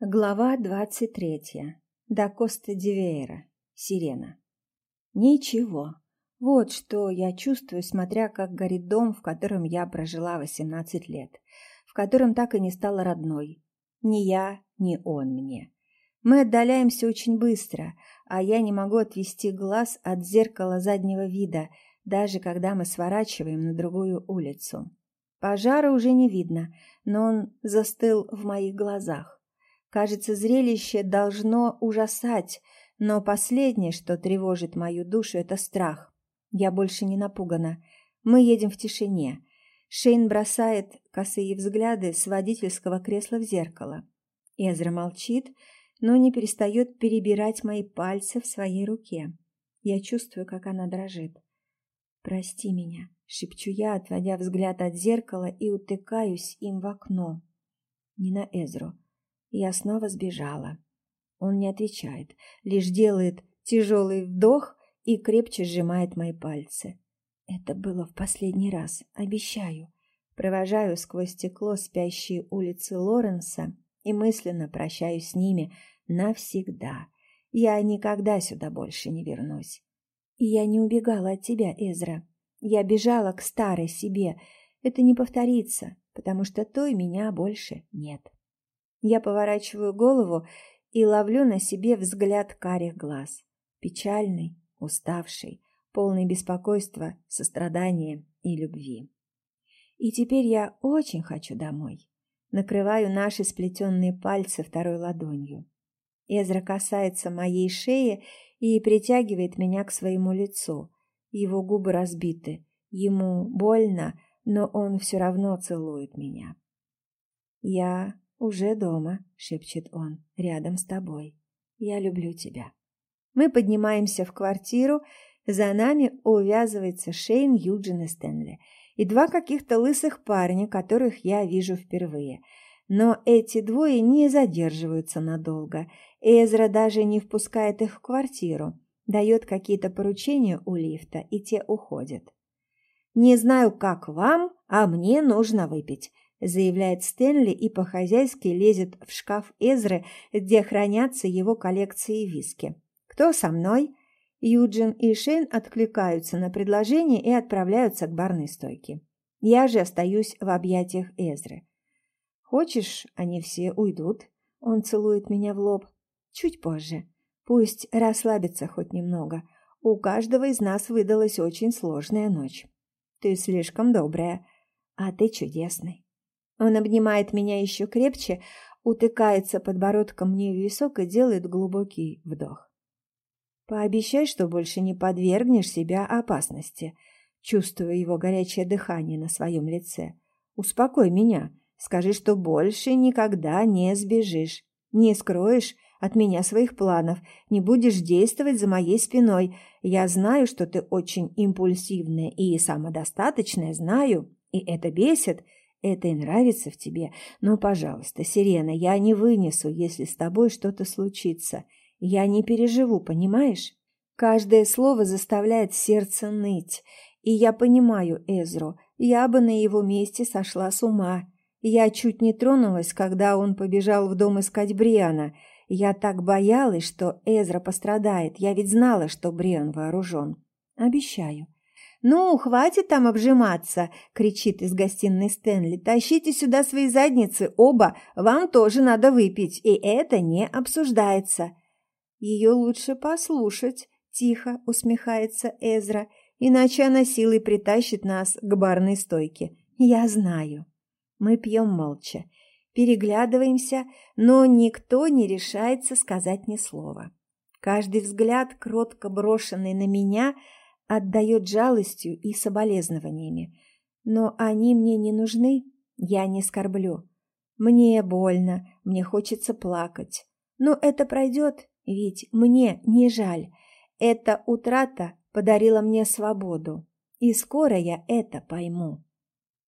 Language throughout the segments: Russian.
Глава двадцать третья. До Коста Дивейра. Сирена. Ничего. Вот что я чувствую, смотря как горит дом, в котором я прожила восемнадцать лет, в котором так и не стала родной. Ни я, ни он мне. Мы отдаляемся очень быстро, а я не могу отвести глаз от зеркала заднего вида, даже когда мы сворачиваем на другую улицу. Пожара уже не видно, но он застыл в моих глазах. Кажется, зрелище должно ужасать, но последнее, что тревожит мою душу, это страх. Я больше не напугана. Мы едем в тишине. Шейн бросает косые взгляды с водительского кресла в зеркало. Эзра молчит, но не перестает перебирать мои пальцы в своей руке. Я чувствую, как она дрожит. «Прости меня», — шепчу я, отводя взгляд от зеркала и утыкаюсь им в окно. Не на Эзру. Я снова сбежала. Он не отвечает, лишь делает тяжелый вдох и крепче сжимает мои пальцы. Это было в последний раз, обещаю. Провожаю сквозь стекло спящие улицы Лоренса и мысленно прощаюсь с ними навсегда. Я никогда сюда больше не вернусь. И я не убегала от тебя, Эзра. Я бежала к старой себе. Это не повторится, потому что той меня больше нет. Я поворачиваю голову и ловлю на себе взгляд карих глаз. Печальный, уставший, полный беспокойства, сострадания и любви. И теперь я очень хочу домой. Накрываю наши сплетенные пальцы второй ладонью. Эзра касается моей шеи и притягивает меня к своему лицу. Его губы разбиты. Ему больно, но он все равно целует меня. Я «Уже дома», — шепчет он, — «рядом с тобой. Я люблю тебя». Мы поднимаемся в квартиру, за нами увязывается Шейн, Юджин и Стэнли, и два каких-то лысых парня, которых я вижу впервые. Но эти двое не задерживаются надолго. Эзра даже не впускает их в квартиру, дает какие-то поручения у лифта, и те уходят. «Не знаю, как вам, а мне нужно выпить», заявляет Стэнли и по-хозяйски лезет в шкаф Эзры, где хранятся его коллекции виски. «Кто со мной?» Юджин и Шейн откликаются на предложение и отправляются к барной стойке. Я же остаюсь в объятиях Эзры. «Хочешь, они все уйдут?» Он целует меня в лоб. «Чуть позже. Пусть расслабится хоть немного. У каждого из нас выдалась очень сложная ночь. Ты слишком добрая, а ты чудесный». Он обнимает меня еще крепче, утыкается подбородком мне в висок и делает глубокий вдох. «Пообещай, что больше не подвергнешь себя опасности», чувствуя его горячее дыхание на своем лице. «Успокой меня. Скажи, что больше никогда не сбежишь, не скроешь от меня своих планов, не будешь действовать за моей спиной. Я знаю, что ты очень импульсивная и самодостаточная, знаю, и это бесит, это и нравится в тебе. Но, пожалуйста, Сирена, я не вынесу, если с тобой что-то случится. Я не переживу, понимаешь? Каждое слово заставляет сердце ныть. И я понимаю Эзру. Я бы на его месте сошла с ума. Я чуть не тронулась, когда он побежал в дом искать Бриана. Я так боялась, что Эзра пострадает. Я ведь знала, что Бриан вооружен. Обещаю. «Ну, хватит там обжиматься!» — кричит из гостиной Стэнли. «Тащите сюда свои задницы, оба! Вам тоже надо выпить, и это не обсуждается!» «Ее лучше послушать», — тихо усмехается Эзра, «иначе она силой притащит нас к барной стойке. Я знаю». Мы пьем молча, переглядываемся, но никто не решается сказать ни слова. Каждый взгляд, кротко брошенный на меня — отдает жалостью и соболезнованиями. Но они мне не нужны, я не скорблю. Мне больно, мне хочется плакать. Но это пройдет, ведь мне не жаль. Эта утрата подарила мне свободу, и скоро я это пойму.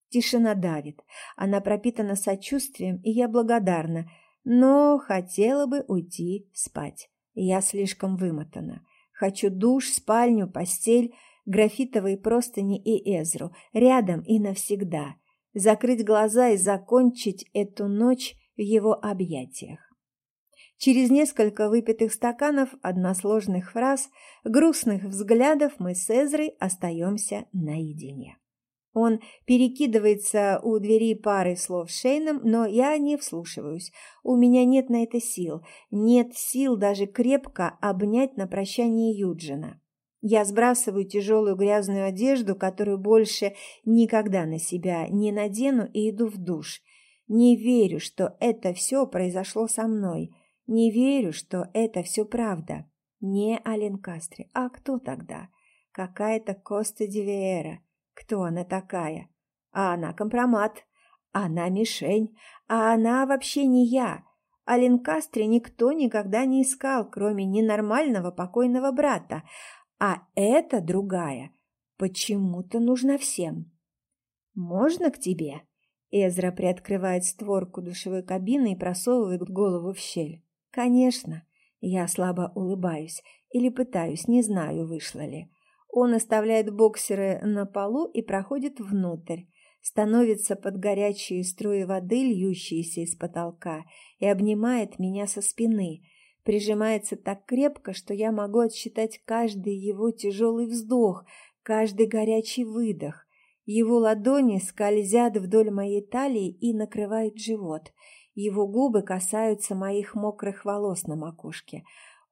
Тишина давит, она пропитана сочувствием, и я благодарна, но хотела бы уйти спать. Я слишком вымотана. Хочу душ, спальню, постель, графитовые простыни и Эзру, рядом и навсегда. Закрыть глаза и закончить эту ночь в его объятиях. Через несколько выпитых стаканов, односложных фраз, грустных взглядов мы с Эзрой остаемся наедине. Он перекидывается у двери парой слов Шейном, но я не вслушиваюсь. У меня нет на это сил. Нет сил даже крепко обнять на прощание Юджина. Я сбрасываю тяжелую грязную одежду, которую больше никогда на себя не надену, и иду в душ. Не верю, что это все произошло со мной. Не верю, что это все правда. Не Ален Кастри. А кто тогда? Какая-то Коста Дивеера. Кто она такая? А она компромат. Она мишень. А она вообще не я. А Ленкастре никто никогда не искал, кроме ненормального покойного брата. А эта другая почему-то нужна всем. «Можно к тебе?» Эзра приоткрывает створку душевой кабины и просовывает голову в щель. «Конечно». Я слабо улыбаюсь или пытаюсь, не знаю, вышло ли. Он оставляет боксеры на полу и проходит внутрь, становится под горячие струи воды, льющиеся из потолка, и обнимает меня со спины, прижимается так крепко, что я могу отсчитать каждый его тяжелый вздох, каждый горячий выдох. Его ладони скользят вдоль моей талии и накрывают живот. Его губы касаются моих мокрых волос на макушке.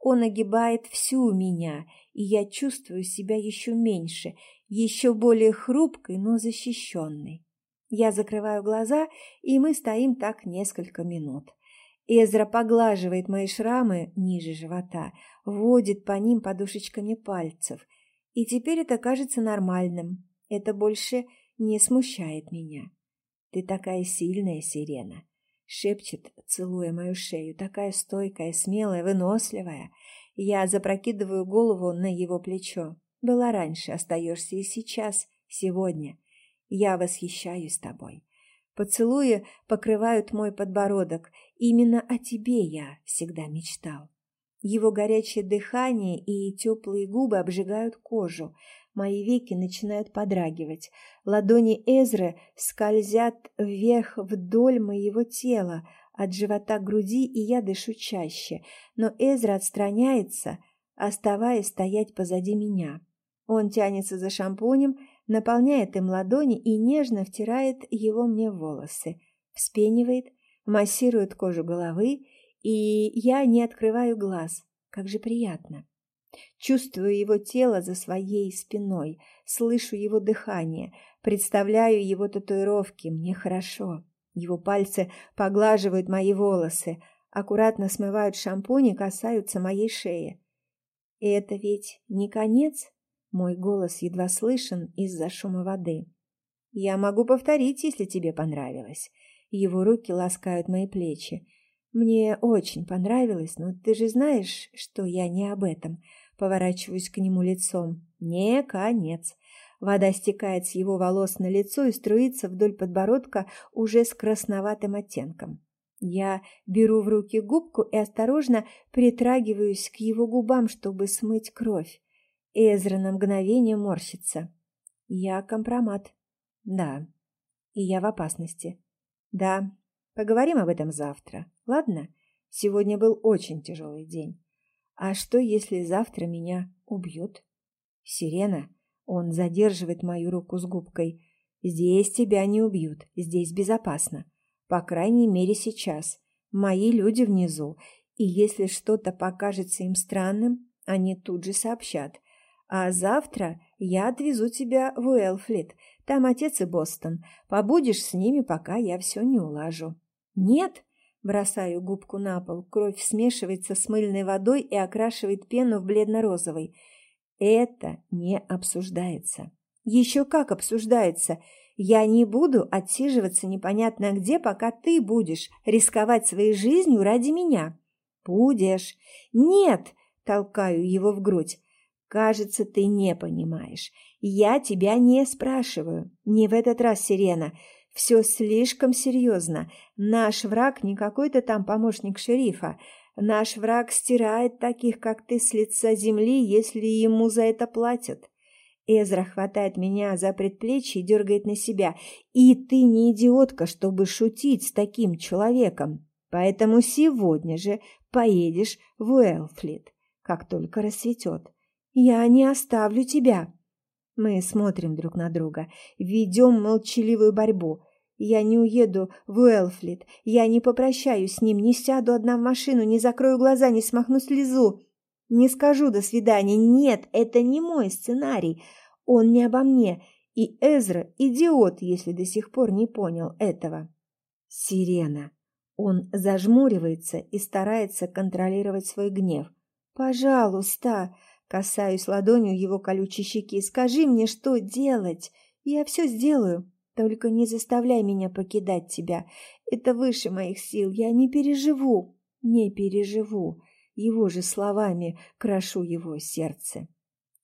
Он огибает всю меня, и я чувствую себя еще меньше, еще более хрупкой, но защищенной. Я закрываю глаза, и мы стоим так несколько минут. Эзра поглаживает мои шрамы ниже живота, водит по ним подушечками пальцев. И теперь это кажется нормальным. Это больше не смущает меня. Ты такая сильная, Сирена шепчет, целуя мою шею, такая стойкая, смелая, выносливая. Я запрокидываю голову на его плечо. Была раньше, остаешься и сейчас, сегодня. Я восхищаюсь тобой. Поцелуи покрывают мой подбородок. Именно о тебе я всегда мечтал. Его горячее дыхание и теплые губы обжигают кожу. Мои веки начинают подрагивать. Ладони Эзры скользят вверх вдоль моего тела, от живота к груди, и я дышу чаще. Но Эзра отстраняется, оставаясь стоять позади меня. Он тянется за шампунем, наполняет им ладони и нежно втирает его мне в волосы, вспенивает, массирует кожу головы, и я не открываю глаз. Как же приятно. Чувствую его тело за своей спиной, слышу его дыхание, представляю его татуировки, мне хорошо. Его пальцы поглаживают мои волосы, аккуратно смывают шампунь и касаются моей шеи. И это ведь не конец? Мой голос едва слышен из-за шума воды. Я могу повторить, если тебе понравилось. Его руки ласкают мои плечи. Мне очень понравилось, но ты же знаешь, что я не об этом. Поворачиваюсь к нему лицом. Не конец. Вода стекает с его волос на лицо и струится вдоль подбородка уже с красноватым оттенком. Я беру в руки губку и осторожно притрагиваюсь к его губам, чтобы смыть кровь. Эзра на мгновение морщится. Я компромат. Да. И я в опасности. Да. Поговорим об этом завтра. Ладно? Сегодня был очень тяжелый день. А что, если завтра меня убьют? Сирена, он задерживает мою руку с губкой. Здесь тебя не убьют, здесь безопасно. По крайней мере, сейчас. Мои люди внизу, и если что-то покажется им странным, они тут же сообщат. А завтра я отвезу тебя в Уэлфлит. Там отец и Бостон. Побудешь с ними, пока я все не улажу. Нет, Бросаю губку на пол. Кровь смешивается с мыльной водой и окрашивает пену в бледно-розовый. Это не обсуждается. Еще как обсуждается. Я не буду отсиживаться непонятно где, пока ты будешь рисковать своей жизнью ради меня. Будешь. Нет, толкаю его в грудь. Кажется, ты не понимаешь. Я тебя не спрашиваю. Не в этот раз, Сирена. Все слишком серьезно. Наш враг не какой-то там помощник шерифа. Наш враг стирает таких, как ты, с лица земли, если ему за это платят. Эзра хватает меня за предплечье и дергает на себя. И ты не идиотка, чтобы шутить с таким человеком. Поэтому сегодня же поедешь в Уэлфлит, как только рассветет. Я не оставлю тебя. Мы смотрим друг на друга, ведем молчаливую борьбу. Я не уеду в Уэлфлит, я не попрощаюсь с ним, не сяду одна в машину, не закрою глаза, не смахну слезу. Не скажу «до свидания». Нет, это не мой сценарий. Он не обо мне. И Эзра – идиот, если до сих пор не понял этого. Сирена. Он зажмуривается и старается контролировать свой гнев. «Пожалуйста!» – касаюсь ладонью его колючей щеки. «Скажи мне, что делать? Я все сделаю. Только не заставляй меня покидать тебя. Это выше моих сил. Я не переживу. Не переживу. Его же словами крошу его сердце».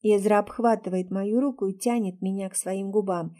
Эзра обхватывает мою руку и тянет меня к своим губам.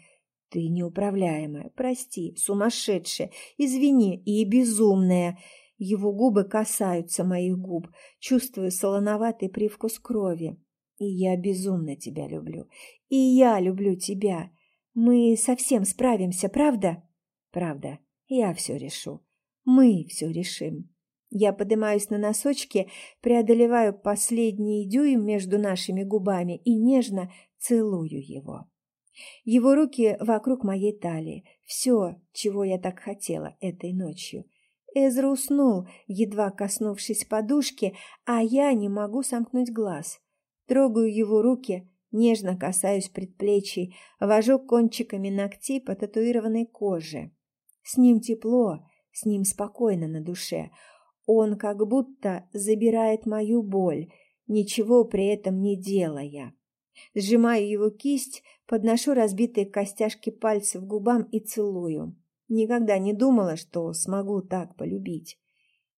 «Ты неуправляемая, прости, сумасшедшая, извини и безумная». Его губы касаются моих губ, чувствую солоноватый привкус крови. И я безумно тебя люблю. И я люблю тебя. Мы совсем справимся, правда? Правда. Я все решу. Мы все решим. Я поднимаюсь на носочки, преодолеваю последний дюйм между нашими губами и нежно целую его. Его руки вокруг моей талии. Все, чего я так хотела этой ночью. Эзра уснул, едва коснувшись подушки, а я не могу сомкнуть глаз. Трогаю его руки, нежно касаюсь предплечий, вожу кончиками ногтей по татуированной коже. С ним тепло, с ним спокойно на душе. Он как будто забирает мою боль, ничего при этом не делая. Сжимаю его кисть, подношу разбитые костяшки пальцев губам и целую. Никогда не думала, что смогу так полюбить.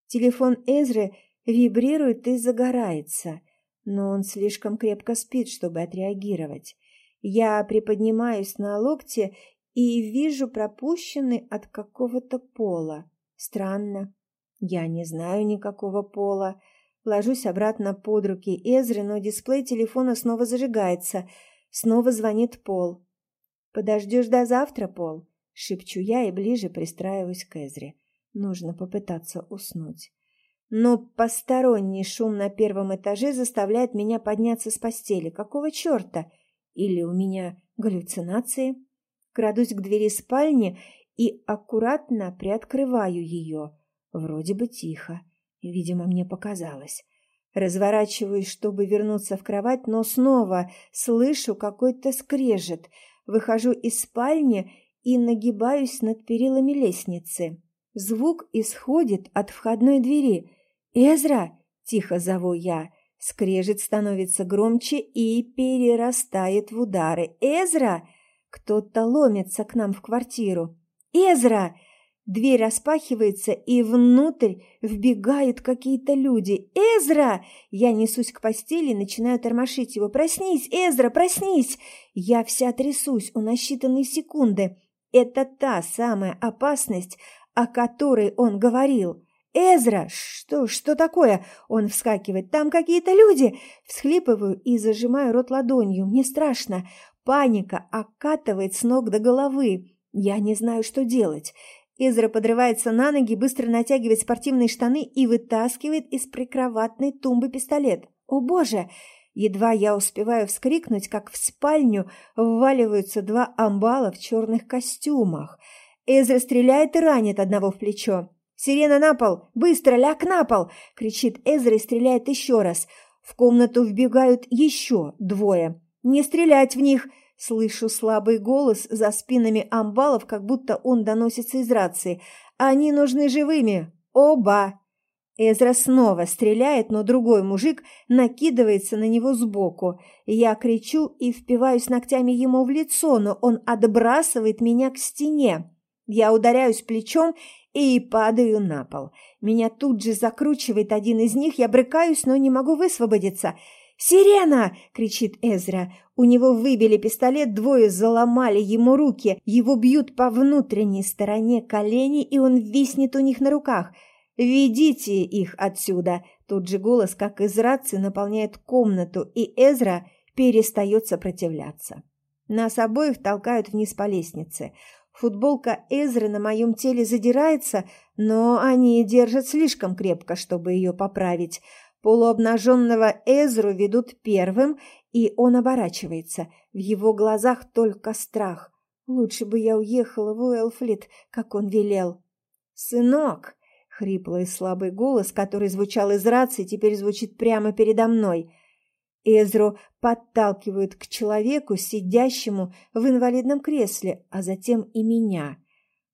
Телефон Эзры вибрирует и загорается, но он слишком крепко спит, чтобы отреагировать. Я приподнимаюсь на локте и вижу пропущенный от какого-то пола. Странно. Я не знаю никакого пола. Ложусь обратно под руки Эзры, но дисплей телефона снова зажигается. Снова звонит Пол. «Подождешь до завтра, Пол?» — шепчу я и ближе пристраиваюсь к Эзре. Нужно попытаться уснуть. Но посторонний шум на первом этаже заставляет меня подняться с постели. Какого черта? Или у меня галлюцинации? Крадусь к двери спальни и аккуратно приоткрываю ее. Вроде бы тихо. Видимо, мне показалось. Разворачиваюсь, чтобы вернуться в кровать, но снова слышу какой-то скрежет. Выхожу из спальни и нагибаюсь над перилами лестницы. Звук исходит от входной двери. «Эзра!» – тихо зову я. Скрежет становится громче и перерастает в удары. «Эзра!» Кто-то ломится к нам в квартиру. «Эзра!» Дверь распахивается, и внутрь вбегают какие-то люди. «Эзра!» Я несусь к постели и начинаю тормошить его. «Проснись, Эзра, проснись!» Я вся трясусь у насчитанной секунды. Это та самая опасность, о которой он говорил. «Эзра! Что, что такое?» Он вскакивает. «Там какие-то люди!» Всхлипываю и зажимаю рот ладонью. Мне страшно. Паника окатывает с ног до головы. Я не знаю, что делать. Эзра подрывается на ноги, быстро натягивает спортивные штаны и вытаскивает из прикроватной тумбы пистолет. «О боже!» Едва я успеваю вскрикнуть, как в спальню вваливаются два амбала в черных костюмах. Эзра стреляет и ранит одного в плечо. «Сирена на пол! Быстро, ляг на пол!» — кричит Эзра и стреляет еще раз. В комнату вбегают еще двое. «Не стрелять в них!» Слышу слабый голос за спинами амбалов, как будто он доносится из рации. «Они нужны живыми! Оба!» Эзра снова стреляет, но другой мужик накидывается на него сбоку. Я кричу и впиваюсь ногтями ему в лицо, но он отбрасывает меня к стене. Я ударяюсь плечом и падаю на пол. Меня тут же закручивает один из них, я брыкаюсь, но не могу высвободиться. «Сирена!» — кричит Эзра. У него выбили пистолет, двое заломали ему руки. Его бьют по внутренней стороне коленей, и он виснет у них на руках. «Ведите их отсюда!» Тут же голос, как из рации, наполняет комнату, и Эзра перестает сопротивляться. Нас обоих толкают вниз по лестнице. Футболка Эзры на моем теле задирается, но они держат слишком крепко, чтобы ее поправить. Полуобнаженного Эзру ведут первым, и он оборачивается. В его глазах только страх. Лучше бы я уехала в Уэлфлит, как он велел. «Сынок!» — хриплый слабый голос, который звучал из рации, теперь звучит прямо передо мной. Эзру подталкивают к человеку, сидящему в инвалидном кресле, а затем и меня.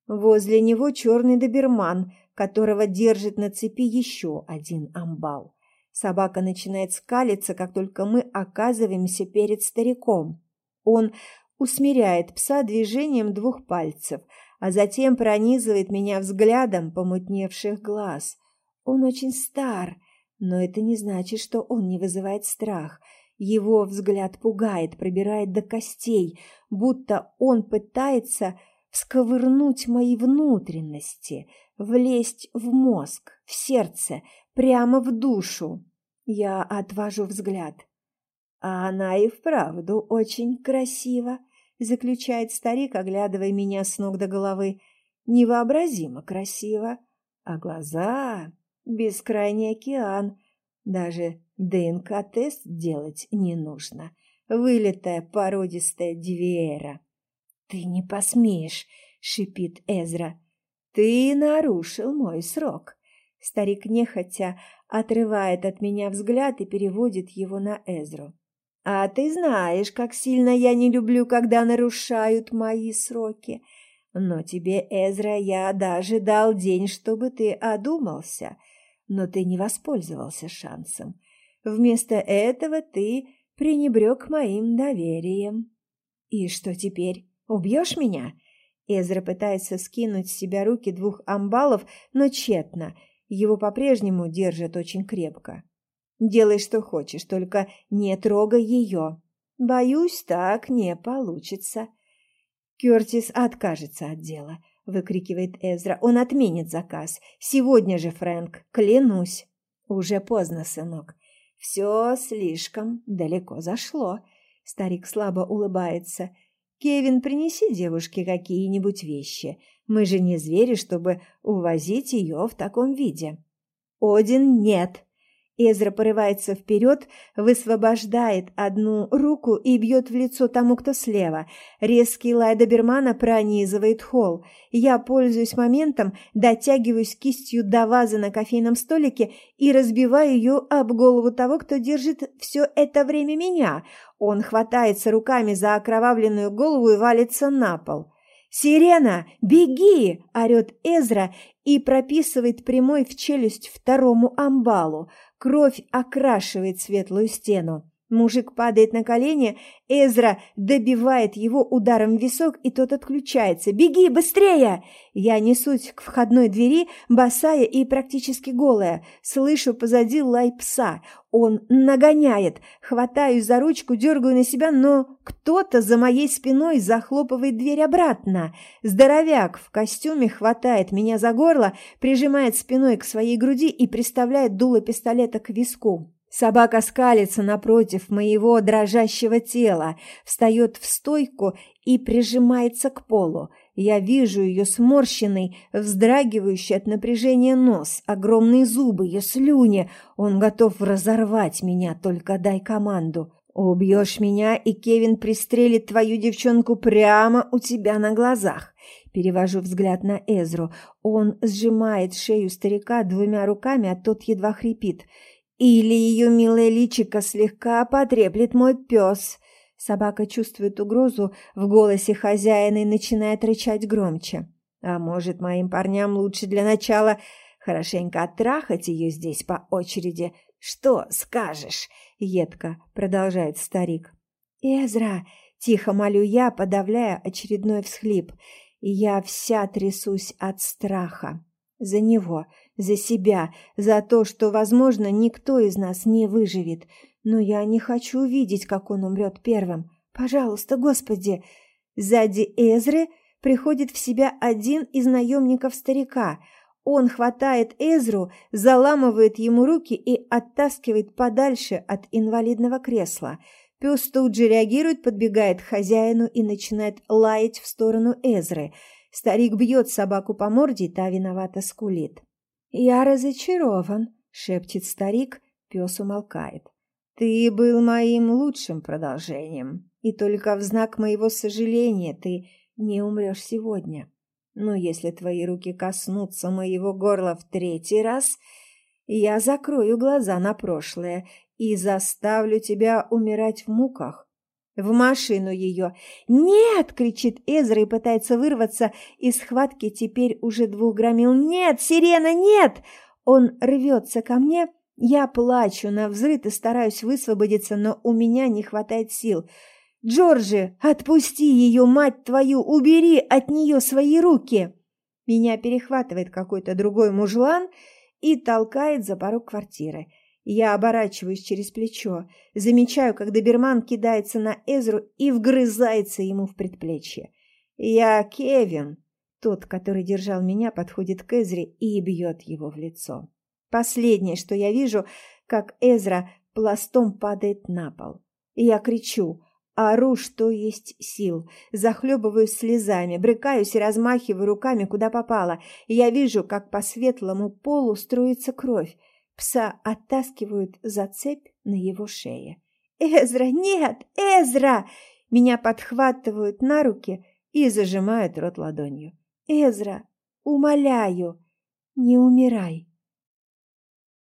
Возле него черный доберман, которого держит на цепи еще один амбал. Собака начинает скалиться, как только мы оказываемся перед стариком. Он усмиряет пса движением двух пальцев, а затем пронизывает меня взглядом помутневших глаз. Он очень стар, но это не значит, что он не вызывает страх. Его взгляд пугает, пробирает до костей, будто он пытается всковырнуть мои внутренности, влезть в мозг, в сердце, прямо в душу. Я отвожу взгляд. А она и вправду очень красива, заключает старик, оглядывая меня с ног до головы. Невообразимо красиво. А глаза — бескрайний океан. Даже ДНК-тест делать не нужно. Вылитая породистая Дивера. «Ты не посмеешь!» — шипит Эзра. «Ты нарушил мой срок!» Старик нехотя отрывает от меня взгляд и переводит его на Эзру. «А ты знаешь, как сильно я не люблю, когда нарушают мои сроки. Но тебе, Эзра, я даже дал день, чтобы ты одумался, но ты не воспользовался шансом. Вместо этого ты пренебрег моим доверием. И что теперь? Убьешь меня?» Эзра пытается скинуть с себя руки двух амбалов, но тщетно. Его по-прежнему держат очень крепко. «Делай, что хочешь, только не трогай ее. Боюсь, так не получится». Кертис откажется от дела, выкрикивает Эзра. Он отменит заказ. Сегодня же, Фрэнк, клянусь. Уже поздно, сынок. Все слишком далеко зашло. Старик слабо улыбается. «Кевин, принеси девушке какие-нибудь вещи. Мы же не звери, чтобы увозить ее в таком виде». «Один, нет!» Эзра порывается вперед, высвобождает одну руку и бьет в лицо тому, кто слева. Резкий лай добермана пронизывает холл. Я пользуюсь моментом, дотягиваюсь кистью до вазы на кофейном столике и разбиваю ее об голову того, кто держит все это время меня. Он хватается руками за окровавленную голову и валится на пол. «Сирена, беги!» – орет Эзра и прописывает прямой в челюсть второму амбалу. Кровь окрашивает светлую стену. Мужик падает на колени, Эзра добивает его ударом в висок, и тот отключается. «Беги, быстрее!» Я несусь к входной двери, босая и практически голая. Слышу позади лай пса. Он нагоняет. Хватаюсь за ручку, дергаю на себя, но кто-то за моей спиной захлопывает дверь обратно. Здоровяк в костюме хватает меня за горло, прижимает спиной к своей груди и приставляет дуло пистолета к виску. Собака скалится напротив моего дрожащего тела, встает в стойку и прижимается к полу. Я вижу ее сморщенный, вздрагивающий от напряжения нос, огромные зубы, ее слюни. Он готов разорвать меня, только дай команду. Убьешь меня, и Кевин пристрелит твою девчонку прямо у тебя на глазах. Перевожу взгляд на Эзру. Он сжимает шею старика двумя руками, а тот едва хрипит. Или ее милое личико слегка потреплет мой пес. Собака чувствует угрозу в голосе хозяина и начинает рычать громче. А может, моим парням лучше для начала хорошенько оттрахать ее здесь по очереди? Что скажешь? Едко продолжает старик. Эзра, тихо молю я, подавляя очередной всхлип. Я вся трясусь от страха. За него, за себя, за то, что, возможно, никто из нас не выживет. Но я не хочу видеть, как он умрет первым. Пожалуйста, Господи!» Сзади Эзры приходит в себя один из наемников старика. Он хватает Эзру, заламывает ему руки и оттаскивает подальше от инвалидного кресла. Пес тут же реагирует, подбегает к хозяину и начинает лаять в сторону Эзры. Старик бьет собаку по морде, и та виновато скулит. «Я разочарован», — шепчет старик, пес умолкает. «Ты был моим лучшим продолжением, и только в знак моего сожаления ты не умрешь сегодня. Но если твои руки коснутся моего горла в третий раз, я закрою глаза на прошлое и заставлю тебя умирать в муках. В машину ее. «Нет!» — кричит Эзра и пытается вырваться из схватки теперь уже двух громил. «Нет, сирена, нет!» Он рвется ко мне. Я плачу на взрыв и стараюсь высвободиться, но у меня не хватает сил. «Джорджи, отпусти ее, мать твою! Убери от нее свои руки!» Меня перехватывает какой-то другой мужлан и толкает за порог квартиры. Я оборачиваюсь через плечо, замечаю, как доберман кидается на Эзру и вгрызается ему в предплечье. «Я Кевин!» Тот, который держал меня, подходит к Эзре и бьет его в лицо. Последнее, что я вижу, как Эзра пластом падает на пол. Я кричу, ору, что есть сил, захлебываюсь слезами, брыкаюсь и размахиваю руками, куда попало. Я вижу, как по светлому полу струится кровь. Пса оттаскивают за цепь на его шее. «Эзра, нет! Эзра!» Меня подхватывают на руки и зажимают рот ладонью. «Эзра, умоляю, не умирай!»